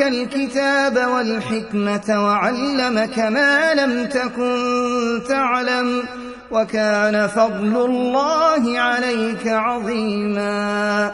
الكتاب والحكمة وعلمك ما لم تكن تعلم وكان فضل الله عليك عظيماً